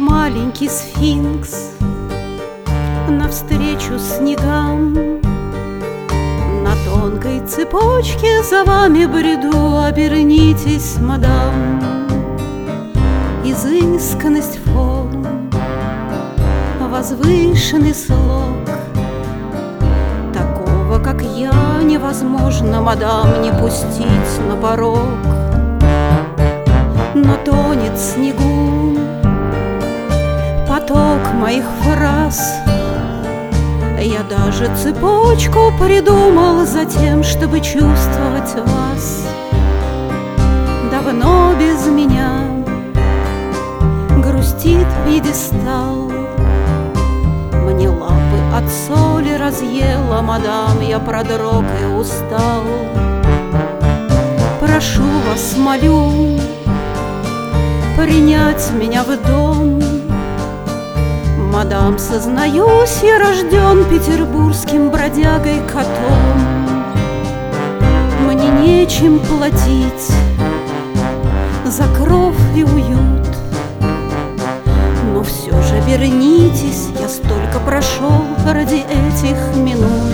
маленький сфинкс Навстречу снегам. На тонкой цепочке за вами бреду Обернитесь, мадам. Изысканность форм Возвышенный слог. Такого, как я, невозможно, мадам, Не пустить на порог. Но тонет снегу моих фраз. Я даже цепочку придумал За тем, чтобы чувствовать вас. Давно без меня Грустит пьедестал. Мне лапы от соли разъела Мадам, я продрог и устал. Прошу вас, молю Принять меня в дом Мадам, сознаюсь, я рожден Петербургским бродягой котом. Мне нечем платить За кров и уют. Но все же вернитесь, я столько прошел Ради этих минут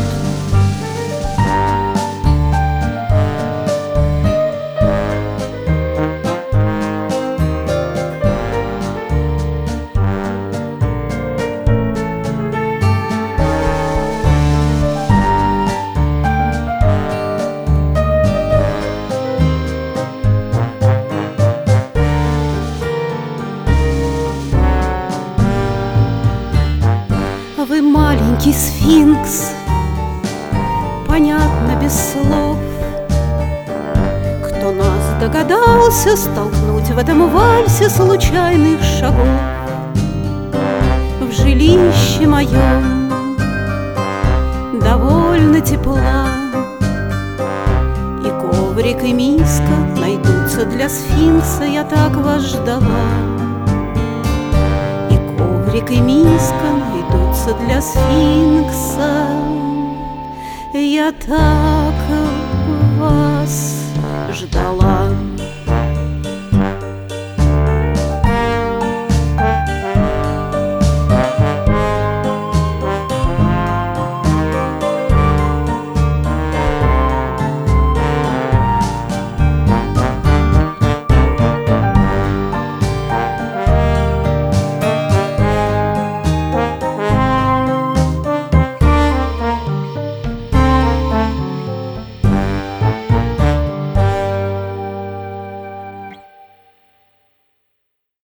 маленький сфинкс, понятно без слов. Кто нас догадался столкнуть в этом вальсе случайных шагов? В жилище моем довольно тепла, И коврик, и миска найдутся для сфинкса, я так вас ждала. Коврик, и миска найдутся для сфинкса. Я так.